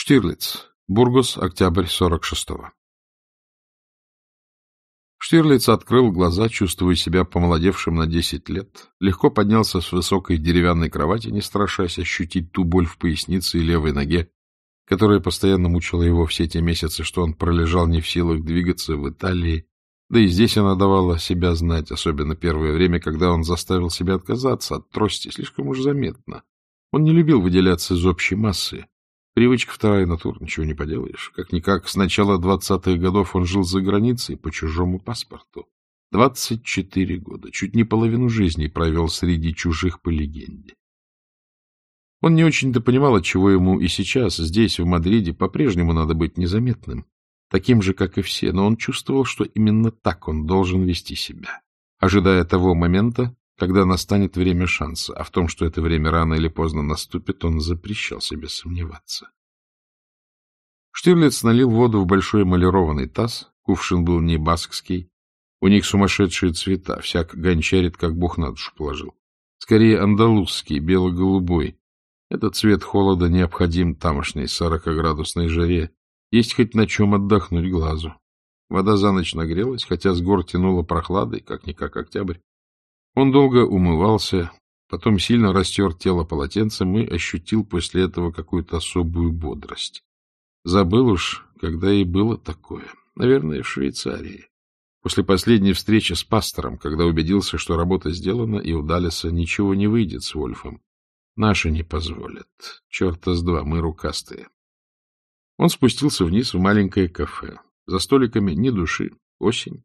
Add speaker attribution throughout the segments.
Speaker 1: Штирлиц. Бургос. Октябрь 46-го. Штирлиц открыл глаза, чувствуя себя помолодевшим на десять лет, легко поднялся с высокой деревянной кровати, не страшась ощутить ту боль в пояснице и левой ноге, которая постоянно мучила его все те месяцы, что он пролежал не в силах двигаться в Италии, да и здесь она давала себя знать, особенно первое время, когда он заставил себя отказаться от трости, слишком уж заметно. Он не любил выделяться из общей массы. Привычка вторая натура, ничего не поделаешь. Как-никак, с начала двадцатых годов он жил за границей по чужому паспорту. Двадцать четыре года, чуть не половину жизни провел среди чужих по легенде. Он не очень-то понимал, отчего ему и сейчас, здесь, в Мадриде, по-прежнему надо быть незаметным, таким же, как и все, но он чувствовал, что именно так он должен вести себя, ожидая того момента, когда настанет время шанса, а в том, что это время рано или поздно наступит, он запрещал себе сомневаться. Штирлиц налил воду в большой эмалированный таз, кувшин был не баскский, у них сумасшедшие цвета, всяк гончарит, как бог на душу положил. Скорее андалузский, бело-голубой, этот цвет холода необходим тамошней сорокоградусной жаре. Есть хоть на чем отдохнуть глазу. Вода за ночь нагрелась, хотя с гор тянуло прохладой, как-никак октябрь. Он долго умывался, потом сильно растер тело полотенцем и ощутил после этого какую-то особую бодрость. Забыл уж, когда и было такое. Наверное, в Швейцарии. После последней встречи с пастором, когда убедился, что работа сделана, и у Далиса ничего не выйдет с Вольфом. Наши не позволят. Черта с два, мы рукастые. Он спустился вниз в маленькое кафе. За столиками ни души. Осень.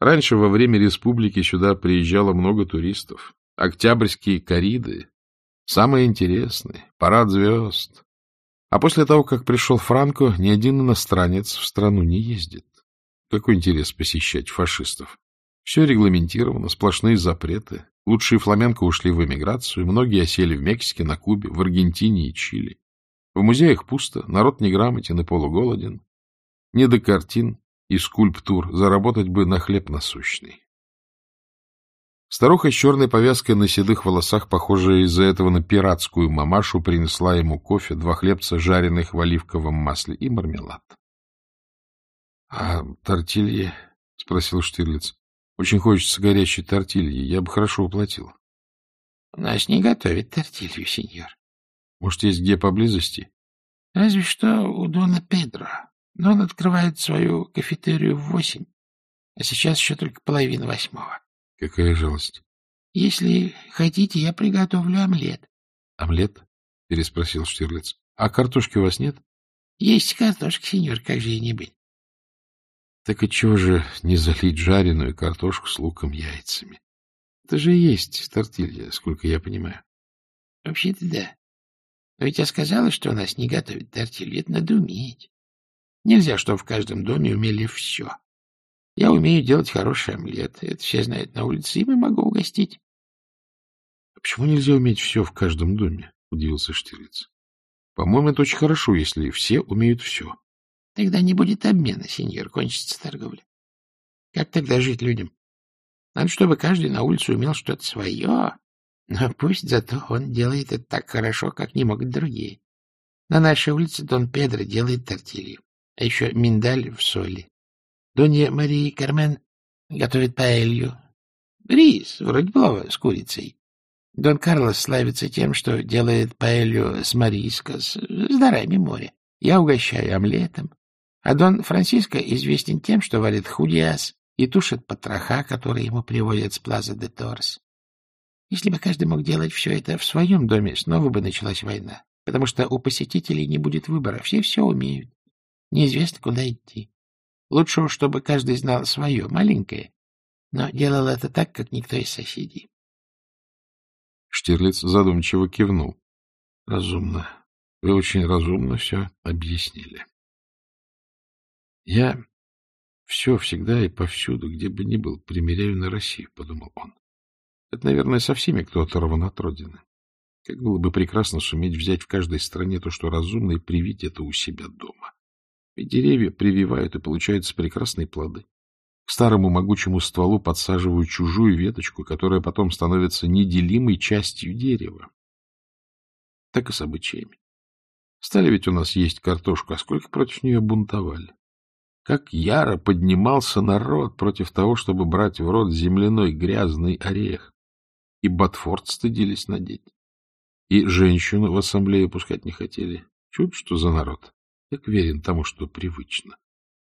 Speaker 1: Раньше во время республики сюда приезжало много туристов. Октябрьские кориды. Самые интересные. Парад звезд. А после того, как пришел Франко, ни один иностранец в страну не ездит. Какой интерес посещать фашистов? Все регламентировано, сплошные запреты. Лучшие фламенко ушли в эмиграцию, многие осели в Мексике, на Кубе, в Аргентине и Чили. В музеях пусто, народ неграмотен и полуголоден. Не до картин и скульптур, заработать бы на хлеб насущный. Старуха с черной повязкой на седых волосах, похожая из-за этого на пиратскую мамашу, принесла ему кофе, два хлебца, жареных в оливковом масле, и мармелад. — А тортилье? — спросил Штирлиц. Очень хочется горячей тортильи. Я бы хорошо уплатил.
Speaker 2: — У нас не готовят тортилью, сеньор.
Speaker 1: — Может, есть где поблизости?
Speaker 2: — Разве что у Дона Педро. Но он открывает свою кафетерию в восемь, а сейчас еще только половина восьмого.
Speaker 1: — Какая жалость.
Speaker 2: — Если хотите, я приготовлю омлет.
Speaker 1: — Омлет? — переспросил Штирлиц. — А картошки у вас нет?
Speaker 2: — Есть картошка, сеньор, как же и не быть.
Speaker 1: Так и чего же не залить жареную картошку с луком яйцами? Это же и есть тортилья, сколько я понимаю.
Speaker 2: — Вообще-то да. Но ведь я сказала, что у нас не готовят тортилью. Это надо уметь. Нельзя, чтобы в каждом доме умели все. Я умею делать хороший омлет. Это все знают на улице, и могу угостить.
Speaker 1: — Почему нельзя уметь все в каждом доме? — удивился Штирлиц. — По-моему, это очень хорошо, если все умеют все.
Speaker 2: Тогда не будет обмена, сеньор, кончится торговля. Как тогда жить людям? Надо, чтобы каждый на улице умел что-то свое, но пусть зато он делает это так хорошо, как не могут другие. На нашей улице Дон Педро делает тортилью, а еще миндаль в соли. Донья Мария Кармен готовит паэлью. Рис, вроде плова, с курицей. Дон Карлос славится тем, что делает паэлью с марискос, с дарами моря. Я угощаю омлетом, а Дон Франциско известен тем, что варит худиас и тушит потроха, которые ему приводят с Плаза де Торс. Если бы каждый мог делать все это в своем доме, снова бы началась война, потому что у посетителей не будет выбора, все все умеют. Неизвестно, куда идти. Лучше уж, чтобы каждый знал свое, маленькое, но делал это так, как никто из соседей.
Speaker 1: Штирлиц задумчиво кивнул. — Разумно. Вы очень разумно все объяснили. Я все всегда и повсюду, где бы ни был, примеряю на Россию, — подумал он. Это, наверное, со всеми, кто оторван от родины. Как было бы прекрасно суметь взять в каждой стране то, что разумно, и привить это у себя дома. Ведь деревья прививают, и получаются прекрасные плоды. К старому могучему стволу подсаживают чужую веточку, которая потом становится неделимой частью дерева. Так и с обычаями. Стали ведь у нас есть картошку, а сколько против нее бунтовали. Как яро поднимался народ против того, чтобы брать в рот земляной грязный орех. И Батфорд стыдились надеть. И женщину в ассамблею пускать не хотели. Чуть что за народ. Так верен тому, что привычно.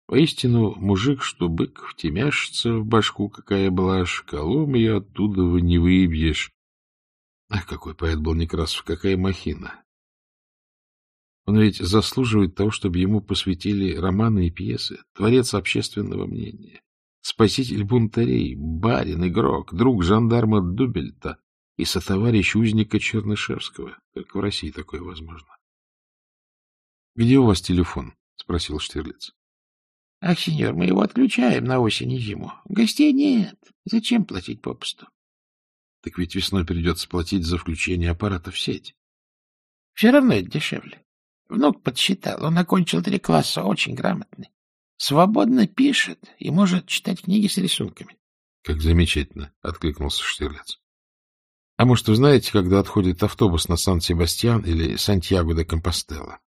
Speaker 1: Воистину, мужик, что бык втемяшится в башку, какая была шкалом, ее оттуда не выбьешь. Ах, какой поэт был Некрасов, какая махина! Он ведь заслуживает того, чтобы ему посвятили романы и пьесы, творец общественного мнения, спаситель бунтарей, барин, игрок, друг жандарма Дубельта и сотоварищ узника Чернышевского. Только в России такое возможно. — Где у вас телефон? — спросил Штирлиц.
Speaker 2: — Ах, сеньор, мы его отключаем на осень и зиму. Гостей нет. Зачем платить попусту?
Speaker 1: — Так ведь весной придется платить за включение аппарата в сеть.
Speaker 2: — Все равно это дешевле. Внук подсчитал. Он окончил три класса, очень грамотный. Свободно пишет и может читать книги с рисунками.
Speaker 1: — Как замечательно! — откликнулся Штирлиц. — А может, вы знаете, когда отходит автобус на Сан-Себастьян или Сантьяго де Компостела?
Speaker 2: —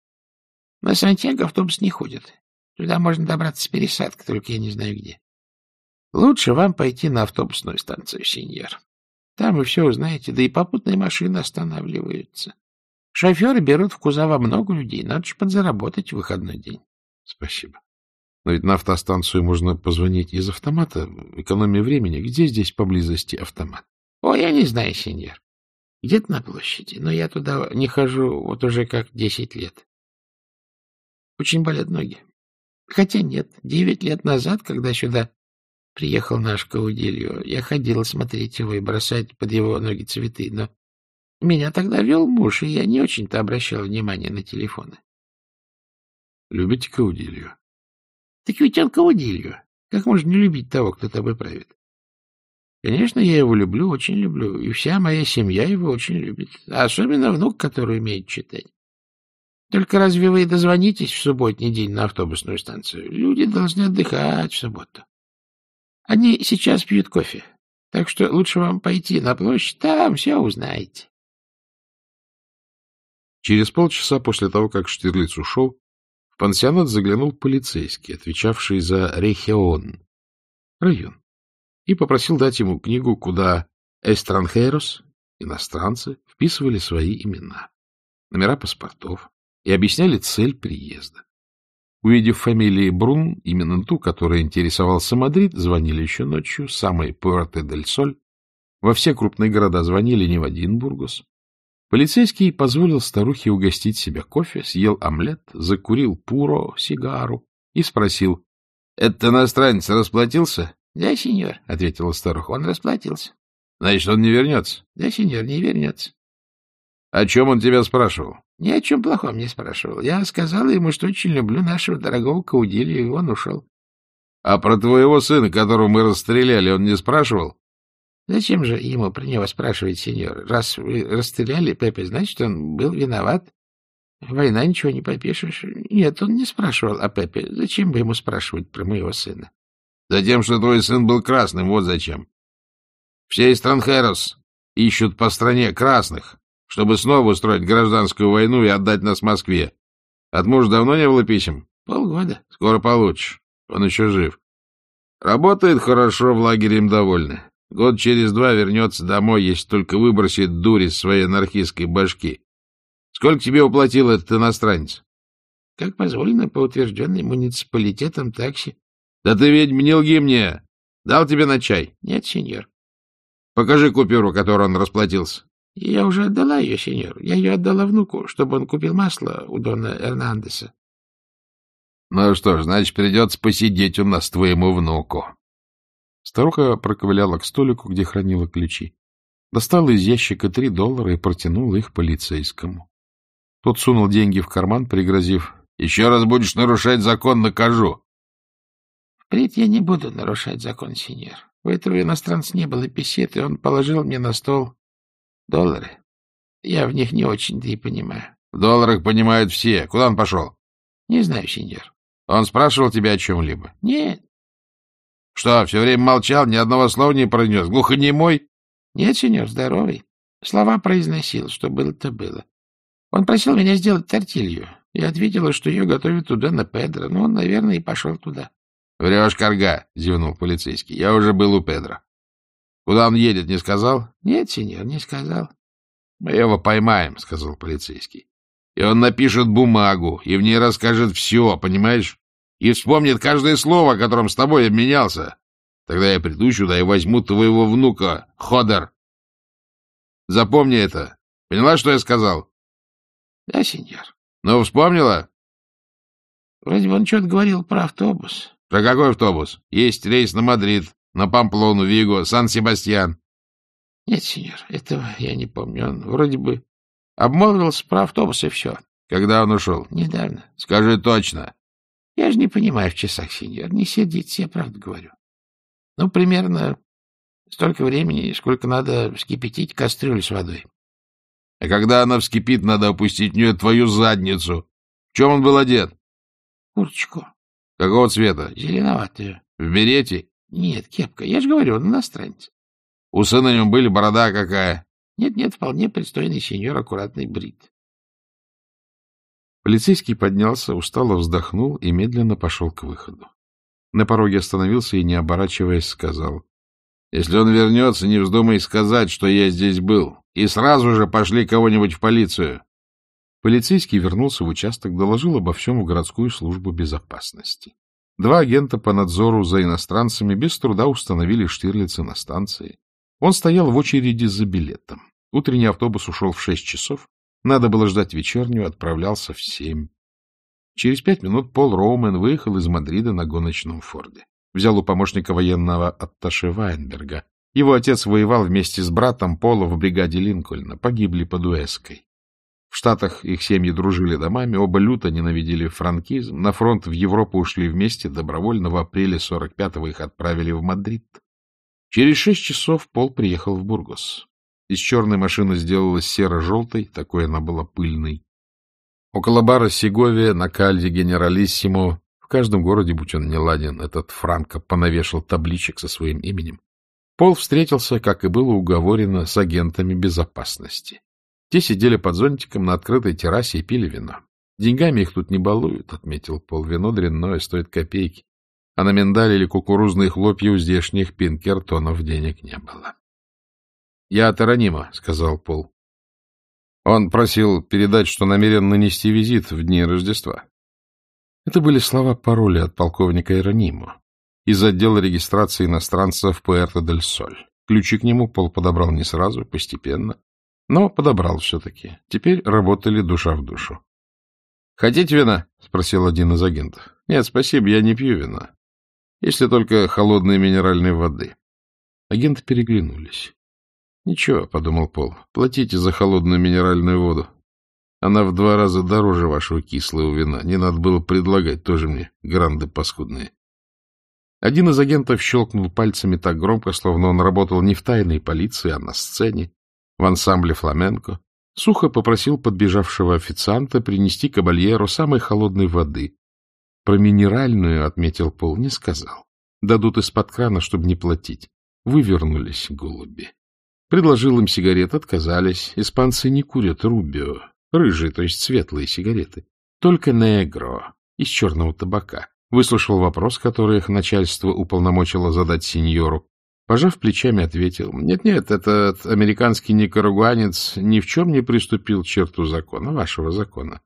Speaker 2: На Сантьяго автобус не ходит. Туда можно добраться с пересадкой, только я не знаю где. Лучше вам пойти на автобусную станцию, сеньор. Там вы все узнаете, да и попутные машины останавливаются. Шоферы берут в кузова много людей. Надо же подзаработать в выходной день.
Speaker 1: Спасибо. Но ведь на автостанцию можно позвонить из автомата. Экономия времени. Где здесь поблизости автомат?
Speaker 2: О, я не знаю, сеньор. Где-то на площади. Но я туда не хожу вот уже как десять лет. Очень болят ноги. Хотя нет, девять лет назад, когда сюда приехал наш Каудильо, я ходил смотреть его и бросать под его ноги цветы, но меня тогда вел муж, и я не очень-то обращал внимание на телефоны.
Speaker 1: — Любите Каудилью?
Speaker 2: — Так ведь он Каудилью. Как можно не любить того, кто тобой правит? Конечно, я его люблю, очень люблю, и вся моя семья его очень любит, а особенно внук, который умеет читать. Только разве вы дозвонитесь в субботний день на автобусную станцию? Люди должны отдыхать в субботу. Они сейчас пьют кофе, так что лучше вам пойти на площадь, там все узнаете.
Speaker 1: Через полчаса после того, как Штирлиц ушел, в пансионат заглянул полицейский, отвечавший за Рехион, район, и попросил дать ему книгу, куда эстранхерос, иностранцы, вписывали свои имена, номера паспортов и объясняли цель приезда. Увидев фамилию Брун, именно ту, которой интересовался Мадрид, звонили еще ночью, с самой Пуэрта-дель-Соль. Во все крупные города звонили не в один Бургос, Полицейский позволил старухе угостить себя кофе, съел омлет, закурил пуро, сигару и спросил. — Это иностранец расплатился?
Speaker 2: — Да, сеньор, — ответила старуха, — он расплатился.
Speaker 1: — Значит, он не вернется?
Speaker 2: — Да, сеньор, не вернется.
Speaker 1: — О чем он тебя спрашивал?
Speaker 2: — Ни о чем плохом не спрашивал. Я сказала ему, что очень люблю нашего дорогого Каудилия, и он ушел.
Speaker 1: — А про твоего сына, которого мы расстреляли, он не спрашивал?
Speaker 2: Зачем же ему про него спрашивать, сеньор? Раз вы расстреляли Пепе, значит, он был виноват. Война, ничего не попишешь. Нет, он не спрашивал о Пепе. Зачем бы ему спрашивать про моего сына?
Speaker 1: Затем, что твой сын был красным, вот зачем. Все из Транхерос ищут по стране красных, чтобы снова устроить гражданскую войну и отдать нас Москве. От мужа давно не было писем?
Speaker 2: Полгода.
Speaker 1: Скоро получишь. Он еще жив. Работает хорошо, в лагере им довольны. Год через два вернется домой, если только выбросит дурь из своей анархистской башки. Сколько тебе уплатил этот иностранец?
Speaker 2: — Как позволено по утвержденной муниципалитетом такси.
Speaker 1: — Да ты ведь не лги мне. Дал тебе на чай?
Speaker 2: — Нет, сеньор.
Speaker 1: — Покажи купюру, которую он расплатился.
Speaker 2: — Я уже отдала ее, сеньор. Я ее отдала внуку, чтобы он купил масло у Дона Эрнандеса.
Speaker 1: — Ну что ж, значит, придется посидеть у нас твоему внуку. Старуха проковыляла к столику, где хранила ключи. Достала из ящика три доллара и протянула их полицейскому. Тот сунул деньги в карман, пригрозив. — Еще раз будешь нарушать закон, накажу.
Speaker 2: — Впредь я не буду нарушать закон, сеньор. У этого иностранца не было песет, и он положил мне на стол доллары. Я в них не очень-то и понимаю.
Speaker 1: — В долларах понимают все. Куда он пошел?
Speaker 2: — Не знаю, сеньор.
Speaker 1: — Он спрашивал тебя о чем-либо?
Speaker 2: — Нет.
Speaker 1: Что, все время молчал, ни одного слова не произнес? Глухонемой?
Speaker 2: Нет, сеньор, здоровый. Слова произносил, что было-то было. Он просил меня сделать тортилью. Я ответила, что ее готовят туда на Педро. Но он, наверное, и пошел туда.
Speaker 1: — Врешь, корга, — зевнул полицейский. — Я уже был у Педро. Куда он едет, не сказал?
Speaker 2: — Нет, сеньор, не сказал.
Speaker 1: — Мы его поймаем, — сказал полицейский. — И он напишет бумагу, и в ней расскажет все, понимаешь? И вспомнит каждое слово, которым с тобой обменялся. Тогда я приду сюда и возьму твоего внука, Ходер. Запомни это. Поняла, что я сказал?
Speaker 2: — Да, сеньор.
Speaker 1: — Ну, вспомнила?
Speaker 2: — Вроде бы он что-то говорил про автобус.
Speaker 1: — Про какой автобус? Есть рейс на Мадрид, на Памплону, Виго, Сан-Себастьян.
Speaker 2: — Нет, сеньор, этого я не помню. Он вроде бы обмолвился про автобус и все.
Speaker 1: — Когда он ушел?
Speaker 2: — Недавно.
Speaker 1: — Скажи точно.
Speaker 2: — Я же не понимаю в часах, сеньор. Не сердитесь, я правду говорю. Ну, примерно столько времени, сколько надо вскипятить кастрюлю с водой.
Speaker 1: — А когда она вскипит, надо опустить в нее твою задницу. В чем он был одет?
Speaker 2: — Курточку.
Speaker 1: — Какого цвета?
Speaker 2: — Зеленоватую.
Speaker 1: — В берете?
Speaker 2: — Нет, кепка. Я же говорю, он иностранец.
Speaker 1: — Усы на нем были, борода какая?
Speaker 2: Нет-нет, вполне пристойный сеньор, аккуратный брит.
Speaker 1: Полицейский поднялся, устало вздохнул и медленно пошел к выходу. На пороге остановился и, не оборачиваясь, сказал. — Если он вернется, не вздумай сказать, что я здесь был, и сразу же пошли кого-нибудь в полицию. Полицейский вернулся в участок, доложил обо всем в городскую службу безопасности. Два агента по надзору за иностранцами без труда установили Штирлица на станции. Он стоял в очереди за билетом. Утренний автобус ушел в шесть часов. Надо было ждать вечернюю, отправлялся в семь. Через пять минут Пол Роумен выехал из Мадрида на гоночном Форде. Взял у помощника военного атташе Вайнберга. Его отец воевал вместе с братом Пола в бригаде Линкольна, погибли под Уэской. В Штатах их семьи дружили домами, оба люто ненавидели франкизм. На фронт в Европу ушли вместе, добровольно в апреле 45-го их отправили в Мадрид. Через шесть часов Пол приехал в Бургос. Из черной машины сделалась серо-желтой, такой она была пыльной. Около бара Сеговия на кальде Генералиссимо, в каждом городе, будь он не ладен, этот Франко понавешал табличек со своим именем. Пол встретился, как и было уговорено, с агентами безопасности. Те сидели под зонтиком на открытой террасе и пили вино. Деньгами их тут не балуют, — отметил Пол. Вино дрянное, стоит копейки. А на миндаль или кукурузные хлопья у здешних пинкертонов денег не было. — Я от Иронима, — сказал Пол. Он просил передать, что намерен нанести визит в дни Рождества. Это были слова пароля от полковника Иронима из отдела регистрации иностранцев Пуэрто-дель-Соль. Ключи к нему Пол подобрал не сразу, постепенно, но подобрал все-таки. Теперь работали душа в душу. — Хотите вина? — спросил один из агентов. — Нет, спасибо, я не пью вина. Если только холодной минеральной воды. Агенты переглянулись. Ничего, — подумал Пол, — платите за холодную минеральную воду. Она в два раза дороже вашего кислого вина. Не надо было предлагать тоже мне гранды паскудные. Один из агентов щелкнул пальцами так громко, словно он работал не в тайной полиции, а на сцене, в ансамбле фламенко. Сухо попросил подбежавшего официанта принести кабальеру самой холодной воды. Про минеральную, — отметил Пол, — не сказал. Дадут из-под крана, чтобы не платить. Вывернулись голуби. Предложил им сигарет, отказались. Испанцы не курят рубио, рыжие, то есть светлые сигареты. Только негро, из черного табака. Выслушал вопрос, который их начальство уполномочило задать сеньору. Пожав плечами, ответил, нет-нет, этот американский никарагуанец ни в чем не приступил к черту закона, вашего закона.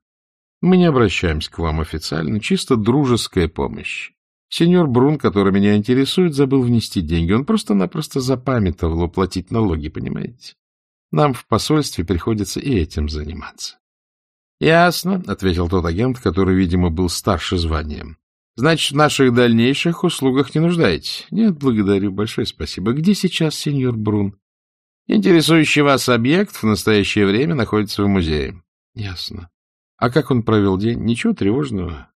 Speaker 1: Мы не обращаемся к вам официально, чисто дружеская помощь. Сеньор Брун, который меня интересует, забыл внести деньги. Он просто-напросто запамятовал уплатить налоги, понимаете? Нам в посольстве приходится и этим заниматься. — Ясно, — ответил тот агент, который, видимо, был старше званием. — Значит, в наших дальнейших услугах не нуждаетесь? — Нет, благодарю, большое спасибо. Где сейчас сеньор Брун? — Интересующий вас объект в настоящее время находится в музее. — Ясно. А как он провел день? Ничего тревожного.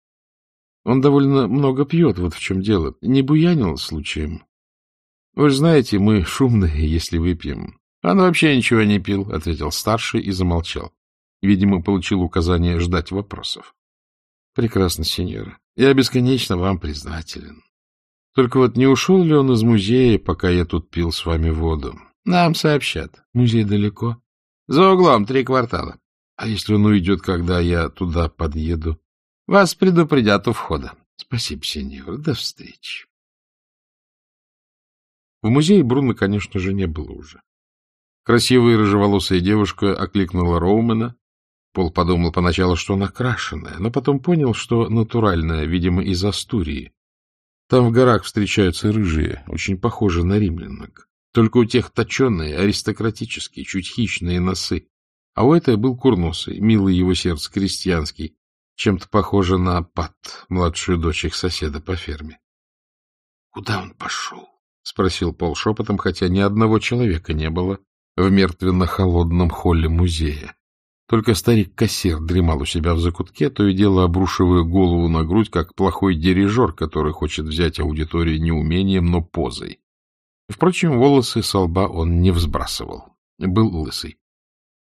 Speaker 1: Он довольно много пьет, вот в чем дело. Не буянил случаем? Вы же знаете, мы шумные, если выпьем. Он вообще ничего не пил, — ответил старший и замолчал. Видимо, получил указание ждать вопросов. Прекрасно, сеньора. Я бесконечно вам признателен. Только вот не ушел ли он из музея, пока я тут пил с вами воду? Нам сообщат. Музей далеко? За углом, три квартала. А если он уйдет, когда я туда подъеду?
Speaker 2: — Вас предупредят у входа.
Speaker 1: — Спасибо, сеньор. До встречи. В музее Бруно, конечно же, не было уже. Красивая рыжеволосая девушка окликнула Роумена. Пол подумал поначалу, что она крашеная, но потом понял, что натуральная, видимо, из Астурии. Там в горах встречаются рыжие, очень похожи на римлянок. Только у тех точеные, аристократические, чуть хищные носы. А у этой был курносый, милый его сердце крестьянский, чем-то похоже на Пат, младшую дочь их соседа по ферме. — Куда он пошел? — спросил Пол шепотом, хотя ни одного человека не было в мертвенно-холодном холле музея. Только старик-кассир дремал у себя в закутке, то и дело обрушивая голову на грудь, как плохой дирижер, который хочет взять аудиторию не умением, но позой. Впрочем, волосы со лба он не взбрасывал. Был лысый.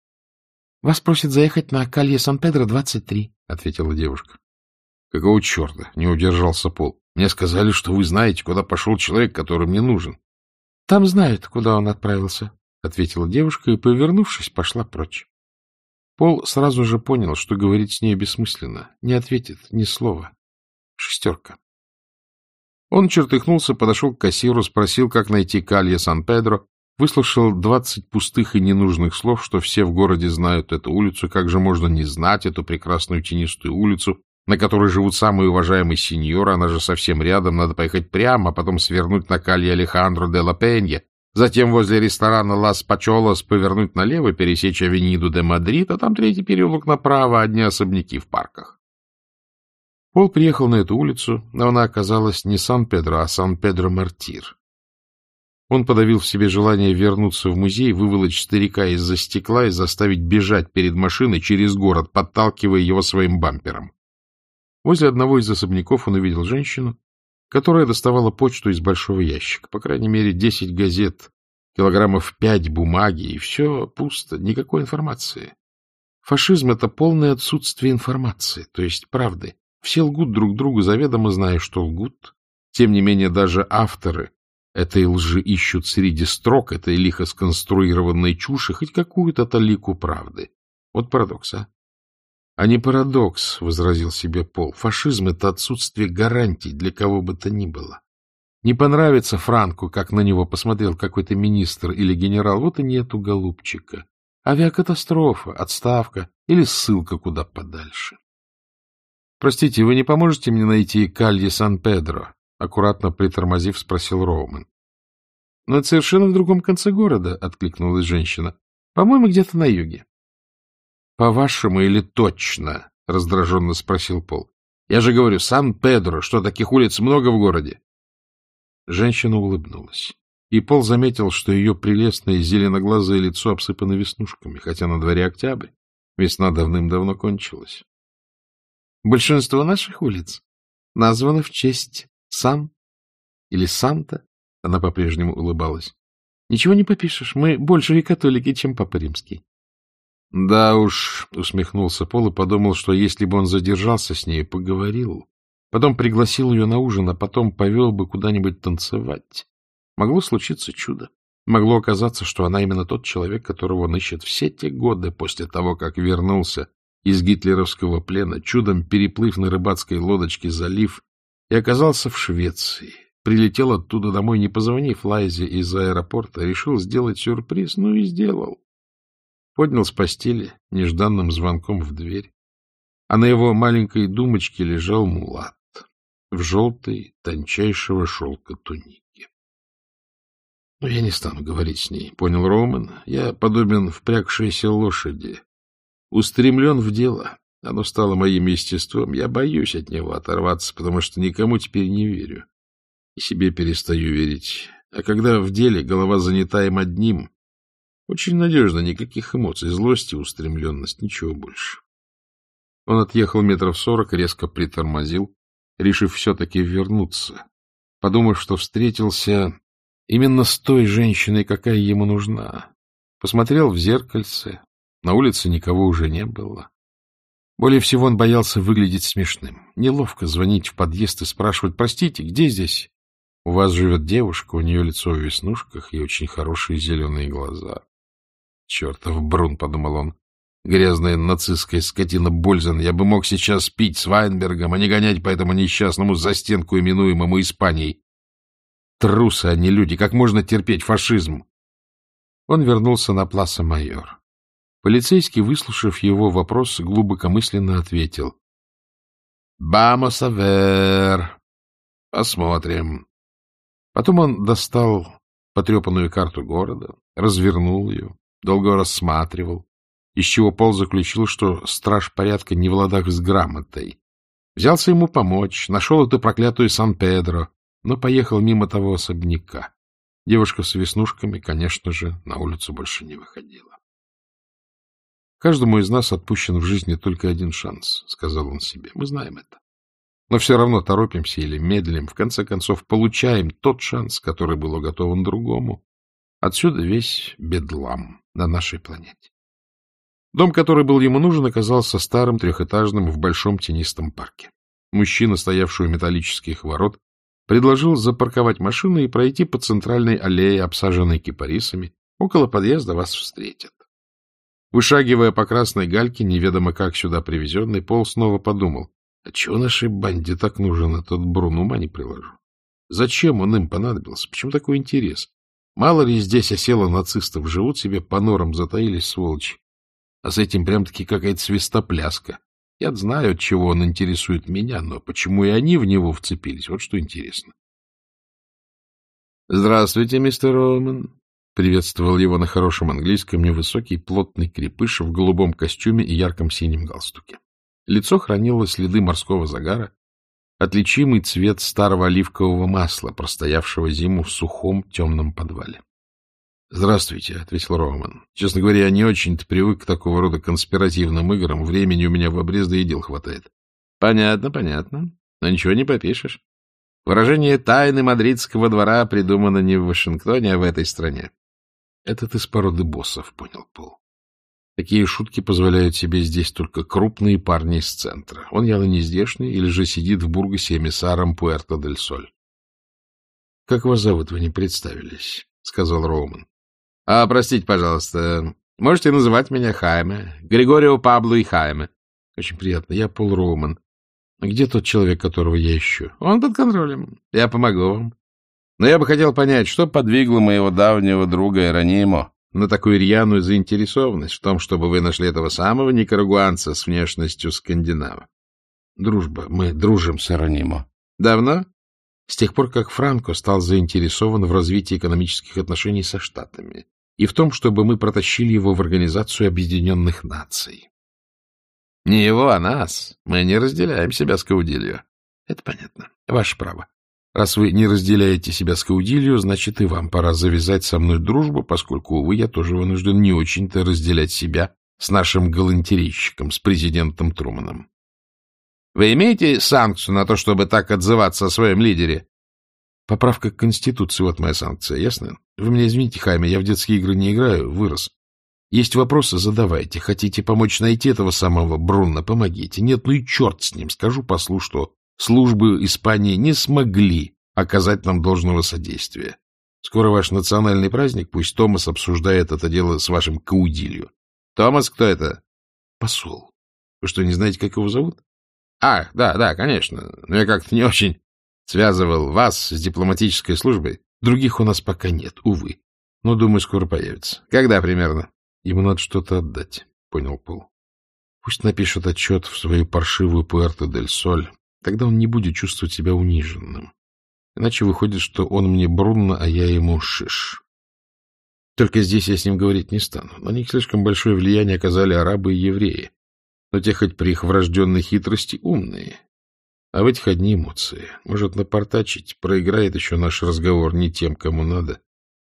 Speaker 2: — Вас просит заехать на колье Сан-Педро, 23, — ответила девушка.
Speaker 1: — Какого черта? — не удержался Пол. — Мне сказали, что вы знаете, куда пошел человек, который мне нужен.
Speaker 2: — Там знают, куда он отправился, — ответила девушка и, повернувшись, пошла прочь.
Speaker 1: Пол сразу же понял, что говорить с ней бессмысленно. Не ответит ни слова. Шестерка. Он чертыхнулся, подошел к кассиру, спросил, как найти калье Сан-Педро, выслушал двадцать пустых и ненужных слов, что все в городе знают эту улицу, как же можно не знать эту прекрасную тенистую улицу, на которой живут самые уважаемые сеньоры, она же совсем рядом, надо поехать прямо, а потом свернуть на калье Алехандро де ла Пенья, затем возле ресторана Лас Пачолос повернуть налево, пересечь авениду де Мадрид, а там третий переулок направо, одни особняки в парках. Пол приехал на эту улицу, но она оказалась не Сан-Педро, а Сан-Педро-Мартир. Он подавил в себе желание вернуться в музей, выволочь старика из-за стекла и заставить бежать перед машиной через город, подталкивая его своим бампером. Возле одного из особняков он увидел женщину, которая доставала почту из большого ящика. По крайней мере, десять газет, килограммов пять бумаги, и все пусто, никакой информации. Фашизм — это полное отсутствие информации, то есть правды. Все лгут друг другу, заведомо зная, что лгут. Тем не менее, даже авторы Этой лжи ищут среди строк этой лихо сконструированной чуши хоть какую-то талику правды. Вот парадокс, а? А не парадокс, — возразил себе Пол. Фашизм — это отсутствие гарантий для кого бы то ни было. Не понравится Франку, как на него посмотрел какой-то министр или генерал, вот и нету голубчика. Авиакатастрофа, отставка или ссылка куда подальше. — Простите, вы не поможете мне найти Калье Сан-Педро? Аккуратно притормозив, спросил Роуман. — Но это совершенно в другом конце города, — откликнулась женщина. — По-моему, где-то на юге. — По-вашему или точно? — раздраженно спросил Пол. — Я же говорю, Сан-Педро, что таких улиц много в городе? Женщина улыбнулась. И Пол заметил, что ее прелестное зеленоглазое лицо обсыпано веснушками, хотя на дворе октябрь. Весна давным-давно кончилась. — Большинство наших улиц названо в честь Сан или Санта? Она по-прежнему улыбалась. Ничего не попишешь, мы больше католики, чем Папа Римский. Да уж, усмехнулся Пол и подумал, что если бы он задержался с ней, поговорил, потом пригласил ее на ужин, а потом повел бы куда-нибудь танцевать, могло случиться чудо. Могло оказаться, что она именно тот человек, которого он ищет все те годы после того, как вернулся из гитлеровского плена, чудом переплыв на рыбацкой лодочке залив и оказался в Швеции. Прилетел оттуда домой, не позвонив Лайзе из аэропорта, решил сделать сюрприз, ну и сделал. Поднял с постели нежданным звонком в дверь, а на его маленькой думочке лежал мулат в желтой, тончайшего шелка тунике. Но я не стану говорить с ней, понял Роман. Я подобен впрягшейся лошади, устремлен в дело, оно стало моим естеством. Я боюсь от него оторваться, потому что никому теперь не верю. И себе перестаю верить. А когда в деле голова занята им одним, очень надежно, никаких эмоций, злости, устремленность, ничего больше. Он отъехал метров сорок, резко притормозил, решив все-таки вернуться, подумав, что встретился именно с той женщиной, какая ему нужна. Посмотрел в зеркальце, на улице никого уже не было. Более всего он боялся выглядеть смешным. Неловко звонить в подъезд и спрашивать, простите, где здесь? У вас живет девушка, у нее лицо в веснушках и очень хорошие зеленые глаза. Чертов Брун, — подумал он. Грязная нацистская скотина Бользен, я бы мог сейчас пить с Вайнбергом, а не гонять по этому несчастному застенку, именуемому Испанией. Трусы, а не люди. Как можно терпеть фашизм? Он вернулся на пласа майор. Полицейский, выслушав его вопрос, глубокомысленно ответил. — Бамос авер. Посмотрим. Потом он достал потрепанную карту города, развернул ее, долго рассматривал, из чего Пол заключил, что страж порядка не в ладах с грамотой. Взялся ему помочь, нашел эту проклятую Сан-Педро, но поехал мимо того особняка. Девушка с веснушками, конечно же, на улицу больше не выходила. «Каждому из нас отпущен в жизни только один шанс», — сказал он себе. «Мы знаем это. Но все равно торопимся или медлим, в конце концов получаем тот шанс, который был уготован другому. Отсюда весь бедлам на нашей планете. Дом, который был ему нужен, оказался старым трехэтажным в большом тенистом парке. Мужчина, стоявший у металлических ворот, предложил запарковать машину и пройти по центральной аллее, обсаженной кипарисами. Около подъезда вас встретят. Вышагивая по красной гальке, неведомо как сюда привезенный, Пол снова подумал, а чего нашей банде так нужен этот Брун, ума не приложу. Зачем он им понадобился? Почему такой интерес? Мало ли здесь осело нацистов, живут себе по норам, затаились сволочи. А с этим прям-таки какая-то свистопляска. Я знаю, от чего он интересует меня, но почему и они в него вцепились, вот что интересно. — Здравствуйте, мистер Роман. Приветствовал его на хорошем английском невысокий плотный крепыш в голубом костюме и ярком синем галстуке. Лицо хранило следы морского загара, отличимый цвет старого оливкового масла, простоявшего зиму в сухом темном подвале. — Здравствуйте, — ответил Роман. — Честно говоря, я не очень-то привык к такого рода конспиративным играм. Времени у меня в обрез да и дел хватает. — Понятно, понятно. Но ничего не попишешь. Выражение «тайны мадридского двора» придумано не в Вашингтоне, а в этой стране. — Это ты с породы боссов, — понял Пол. Такие шутки позволяют себе здесь только крупные парни из центра. Он явно не здешний или же сидит в Бургасе эмиссаром Пуэрто-дель-Соль. — Как вас зовут, вы не представились, — сказал Роман. — А, простите, пожалуйста, можете называть меня Хайме. Григорио Пабло и Хайме. — Очень приятно. Я Пол Роман. Где тот человек, которого я ищу? — Он под контролем. Я помогу вам. Но я бы хотел понять, что подвигло моего давнего друга Иронимо на такую рьяную заинтересованность в том, чтобы вы нашли этого самого никарагуанца с внешностью скандинава. Дружба. Мы дружим с Иронимо. Давно? С тех пор, как Франко стал заинтересован в развитии экономических отношений со Штатами и в том, чтобы мы протащили его в Организацию Объединенных Наций. Не его, а нас. Мы не разделяем себя с Каудилью. Это понятно. Ваше право. Раз вы не разделяете себя с Каудилью, значит, и вам пора завязать со мной дружбу, поскольку, увы, я тоже вынужден не очень-то разделять себя с нашим галантерейщиком, с президентом Труманом. Вы имеете санкцию на то, чтобы так отзываться о своем лидере? Поправка к Конституции — вот моя санкция, ясно? Вы меня извините, Хайме, я в детские игры не играю, вырос. Есть вопросы — задавайте. Хотите помочь найти этого самого Брунна — помогите. Нет, ну и черт с ним. Скажу послу, что службы Испании не смогли оказать нам должного содействия. Скоро ваш национальный праздник, пусть Томас обсуждает это дело с вашим Каудилью. Томас кто это? Посол. Вы что, не знаете, как его зовут? А, да, да, конечно. Но я как-то не очень связывал вас с дипломатической службой. Других у нас пока нет, увы. Но, думаю, скоро появится. Когда примерно? Ему надо что-то отдать, понял Пол. Пусть напишет отчет в свою паршивую Пуэрто-дель-Соль. Тогда он не будет чувствовать себя униженным. Иначе выходит, что он мне Брунно, а я ему Шиш. Только здесь я с ним говорить не стану. На них слишком большое влияние оказали арабы и евреи. Но те хоть при их врожденной хитрости умные. А в этих одни эмоции. Может напортачить, проиграет еще наш разговор не тем, кому надо.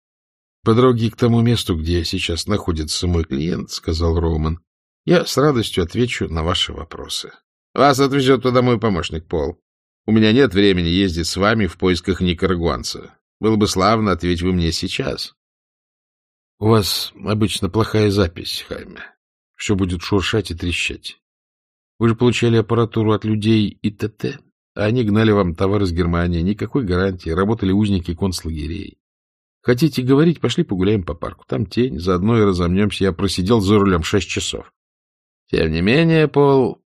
Speaker 1: — По дороге к тому месту, где сейчас находится мой клиент, — сказал Роман, — я с радостью отвечу на ваши вопросы. — Вас отвезет туда мой помощник Пол. У меня нет времени ездить с вами в поисках никарагуанца. Было бы славно, ответь вы мне сейчас. — У вас обычно плохая запись, Хайме. Все будет шуршать и трещать. Вы же получали аппаратуру от людей ИТТ, а они гнали вам товар из Германии. Никакой гарантии. Работали узники концлагерей. Хотите говорить, пошли погуляем по парку. Там тень, заодно и разомнемся. Я просидел за рулем шесть часов. Тем не менее, Пол,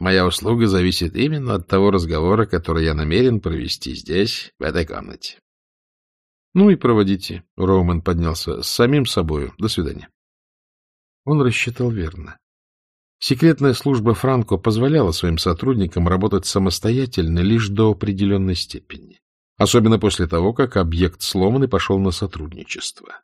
Speaker 1: моя услуга зависит именно от того разговора, который я намерен провести здесь, в этой комнате. — Ну и проводите. Роуман поднялся с самим собою. До свидания. Он рассчитал верно. Секретная служба Франко позволяла своим сотрудникам работать самостоятельно лишь до определенной степени, особенно после того, как объект сломан и пошел на сотрудничество.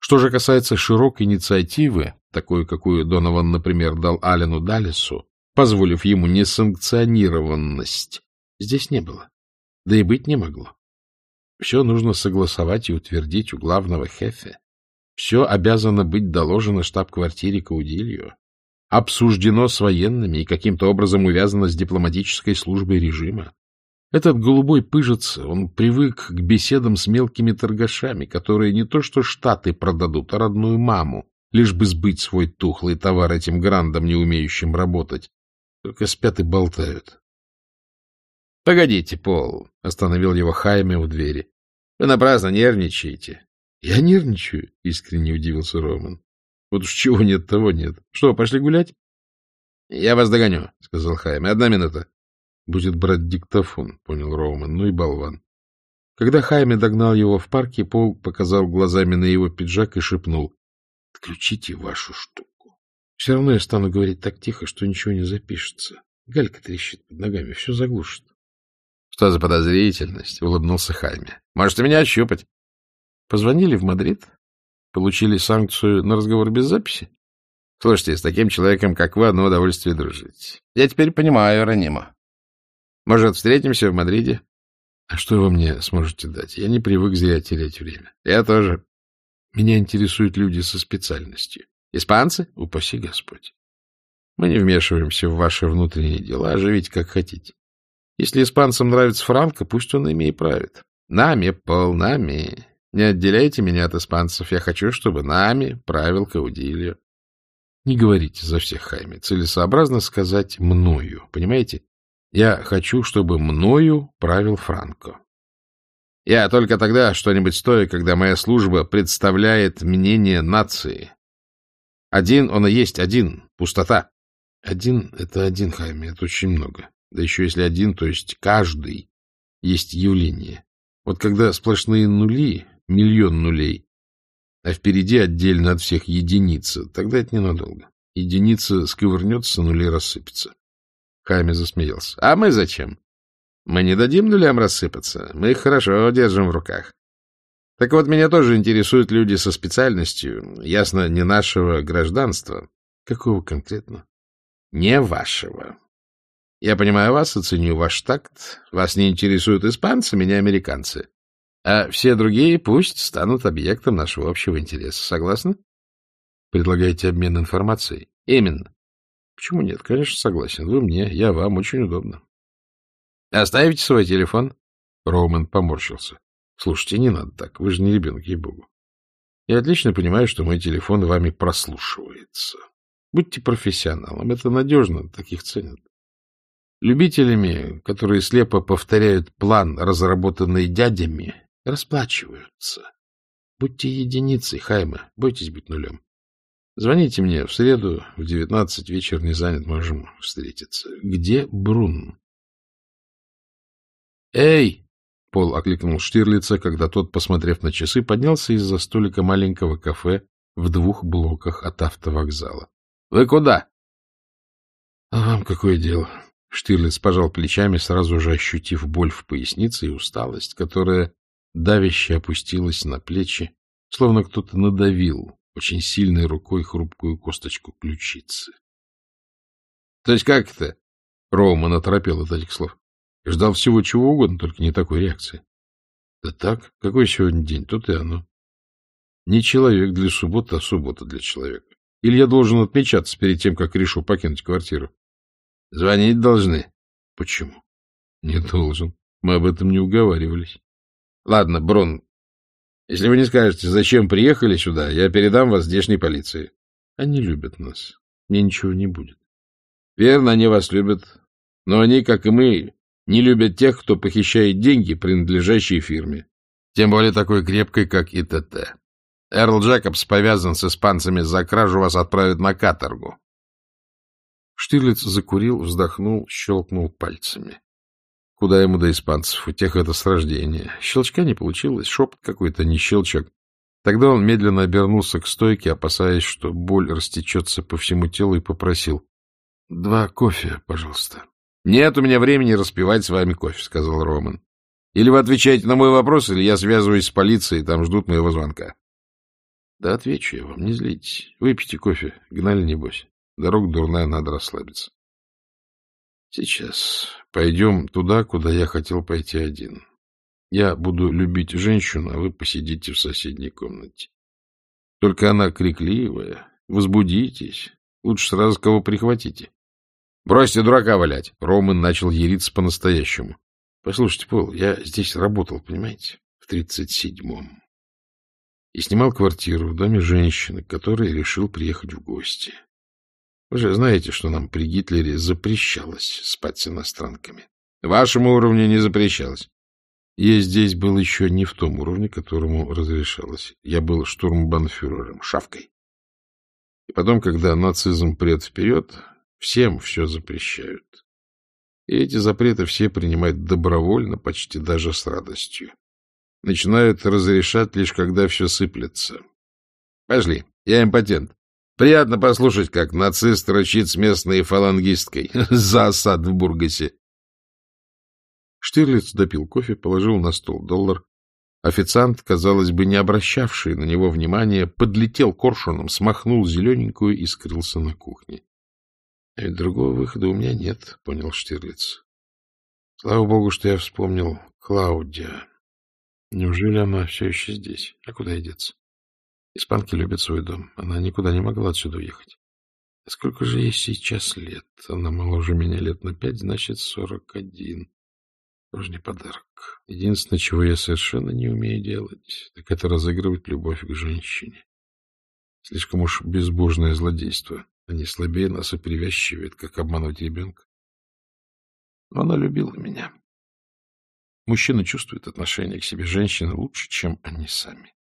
Speaker 1: Что же касается широкой инициативы, такой, какую Донован, например, дал Алену Даллесу, позволив ему несанкционированность, здесь не было. Да и быть не могло. Все нужно согласовать и утвердить у главного хефе. Все обязано быть доложено штаб-квартире Каудилью. Обсуждено с военными и каким-то образом увязано с дипломатической службой режима. Этот голубой пыжец, он привык к беседам с мелкими торгашами, которые не то что штаты продадут, а родную маму, лишь бы сбыть свой тухлый товар этим грандам, не умеющим работать. Только спят и болтают. — Погодите, Пол, — остановил его Хайме у двери. — Вы напрасно нервничаете. — Я нервничаю, — искренне удивился Роман. — Вот уж чего нет, того нет. Что, пошли гулять? — Я вас догоню, — сказал Хайме. — Одна минута. — Будет брать диктофон, — понял Роумен. Ну и болван. Когда Хайме догнал его в парке, Пол показал глазами на его пиджак и шепнул. — Отключите вашу штуку. Все равно я стану говорить так тихо, что ничего не запишется. Галька трещит под ногами, все заглушит. Что за подозрительность? — улыбнулся Хайме. — Можете меня ощупать. Позвонили в Мадрид, получили санкцию на разговор без записи. Слушайте, с таким человеком, как вы, одно удовольствие дружить. Я теперь понимаю Ранима. Может, встретимся в Мадриде? А что вы мне сможете дать? Я не привык зря терять время. Я тоже. Меня интересуют люди со специальностью. Испанцы? Упаси Господь. Мы не вмешиваемся в ваши внутренние дела, а живите как хотите. Если испанцам нравится Франко, пусть он ими и правит. Нами, пол, нами. Не отделяйте меня от испанцев. Я хочу, чтобы нами правил Каудильо. Не говорите за всех, Хайме. Целесообразно сказать «мною». Понимаете? Я хочу, чтобы мною правил Франко. Я только тогда что-нибудь стою, когда моя служба представляет мнение нации. Один он и есть один. Пустота. Один — это один, Хайме. Это очень много. Да еще если один, то есть каждый, есть явление. Вот когда сплошные нули, миллион нулей, а впереди отдельно от всех единица, тогда это ненадолго. Единица сковырнется, нули рассыпется. Хайме засмеялся. — А мы зачем? Мы не дадим нулям рассыпаться. Мы их хорошо держим в руках. Так вот, меня тоже интересуют люди со специальностью, ясно, не нашего гражданства. Какого конкретно? Не вашего. Я понимаю вас и ценю ваш такт. Вас не интересуют испанцы, меня американцы. А все другие пусть станут объектом нашего общего интереса. Согласны? Предлагаете обмен информацией? Именно. Почему нет? Конечно, согласен. Вы мне, я вам. Очень удобно. Оставите свой телефон? Роуман поморщился. Слушайте, не надо так. Вы же не ребенок, ей-богу. Я отлично понимаю, что мой телефон вами прослушивается. Будьте профессионалом. Это надежно. Таких ценят. Любителями, которые слепо повторяют план, разработанный дядями, расплачиваются. Будьте единицей, Хайма, бойтесь быть нулем. Звоните мне в среду в девятнадцать, вечер не занят, можем встретиться. Где Брун? Эй! Пол окликнул Штирлица, когда тот, посмотрев на часы, поднялся из-за столика маленького кафе в двух блоках от автовокзала. — Вы куда? — А вам какое дело? Штирлиц пожал плечами, сразу же ощутив боль в пояснице и усталость, которая давяще опустилась на плечи, словно кто-то надавил очень сильной рукой хрупкую косточку ключицы. — То есть как это? — Роуман оторопел от этих слов. Ждал всего чего угодно, только не такой реакции. — Да так, какой сегодня день, тут и оно. Не человек для субботы, а суббота для человека. Или я должен отмечаться перед тем, как решу покинуть квартиру? — Звонить должны. — Почему? — Не должен. Мы об этом не уговаривались. — Ладно, Брун, если вы не скажете, зачем приехали сюда, я передам вас здешней полиции. Они любят нас. Мне ничего не будет. Верно, они вас любят. Но они, как и мы, не любят тех, кто похищает деньги, принадлежащие фирме. Тем более такой крепкой, как ИТТ. Эрл Джекобс повязан с испанцами за кражу, вас отправят на каторгу. Штирлиц закурил, вздохнул, щелкнул пальцами. Куда ему до испанцев? У тех это с рождения. Щелчка не получилось, шепот какой-то, не щелчок. Тогда он медленно обернулся к стойке, опасаясь, что боль растечется по всему телу, и попросил. — Два кофе, пожалуйста. — Нет у меня времени распивать с вами кофе, — сказал Роман. — Или вы отвечаете на мой вопрос, или я связываюсь с полицией, там ждут моего звонка. — Да отвечу я вам, не злитесь. Выпейте кофе, гнали небось. Дорога дурная, надо расслабиться. — Сейчас пойдем туда, куда я хотел пойти один. Я буду любить женщину, а вы посидите в соседней комнате. Только она крикливая. Возбудитесь. Лучше сразу кого прихватите. Бросьте дурака валять. Роман начал яриться по-настоящему. Послушайте, Пол, я здесь работал, понимаете, в тридцать седьмом. И снимал квартиру в доме женщины, которой решил приехать в гости. Вы же знаете, что нам при Гитлере запрещалось спать с иностранками. Вашему уровню не запрещалось. Я здесь был еще не в том уровне, которому разрешалось. Я был штурмбанфюрером, шавкой. И потом, когда нацизм прет вперед, Всем все запрещают. И эти запреты все принимают добровольно, почти даже с радостью. Начинают разрешать лишь, когда все сыплется. Пошли, я импотент. Приятно послушать, как нацист рычит с местной фалангисткой за осад в Бургасе. Штирлиц допил кофе, положил на стол доллар. Официант, казалось бы, не обращавший на него внимания, подлетел коршуном, смахнул зелененькую и скрылся на кухне. Ведь другого выхода у меня нет, — понял Штирлиц. Слава богу, что я вспомнил Клаудия. Неужели она все еще здесь? А куда деться? Испанки любят свой дом. Она никуда не могла отсюда уехать. А сколько же ей сейчас лет? Она моложе меня лет на пять, значит, сорок один. Тоже не подарок. Единственное, чего я совершенно не умею делать, так это разыгрывать любовь к женщине. Слишком уж безбожное злодейство. Они слабее нас и привязчивее, как обманывать ребенка. Но она любила меня. Мужчина чувствует отношение к себе женщины лучше, чем они сами.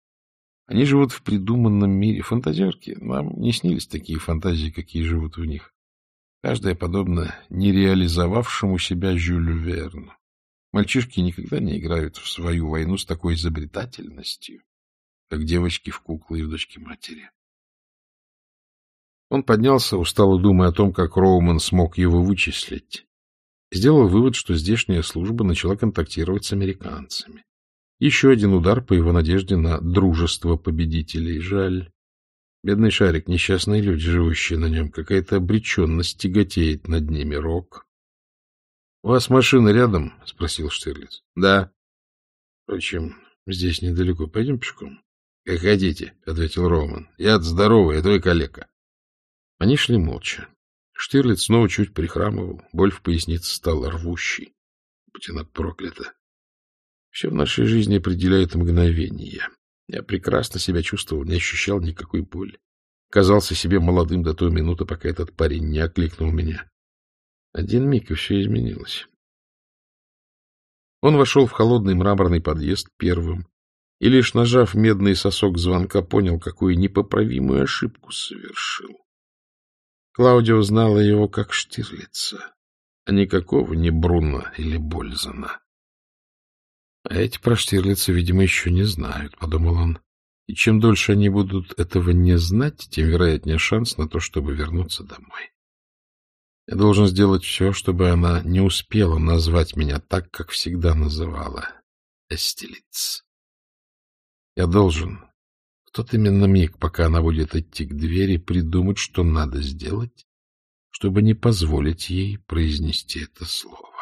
Speaker 1: Они живут в придуманном мире фантазерки. Нам не снились такие фантазии, какие живут в них. Каждая подобна нереализовавшему себя Жюлю Верну. Мальчишки никогда не играют в свою войну с такой изобретательностью, как девочки в куклы и в дочки матери. Он поднялся, устало думая о том, как Роуман смог его вычислить. Сделал вывод, что здешняя служба начала контактировать с американцами. Еще один удар по его надежде на дружество победителей. Жаль. Бедный шарик, несчастные люди, живущие на нем. Какая-то обреченность тяготеет над ними. Рок. — У вас машина рядом? — спросил Штирлиц. — Да. — Впрочем, здесь недалеко. Пойдем пешком. — Как хотите, — ответил Роман. — Я здоровый, а твой коллега. Они шли молча. Штирлиц снова чуть прихрамывал, боль в пояснице стала рвущей. Будь она проклята. Все в нашей жизни определяет мгновение. Я прекрасно себя чувствовал, не ощущал никакой боли. Казался себе молодым до той минуты, пока этот парень не окликнул меня. Один миг, и все изменилось. Он вошел в холодный мраморный подъезд первым и, лишь нажав медный сосок звонка, понял, какую непоправимую ошибку совершил. Клаудио знала его как Штирлица, а никакого не Бруно или Бользана. А эти про Штирлица, видимо, еще не знают, — подумал он. И чем дольше они будут этого не знать, тем вероятнее шанс на то, чтобы вернуться домой. Я должен сделать все, чтобы она не успела назвать меня так, как всегда называла — Эстелиц. Я должен тот именно миг, пока она будет идти к двери, придумать, что надо сделать, чтобы не позволить ей произнести это слово.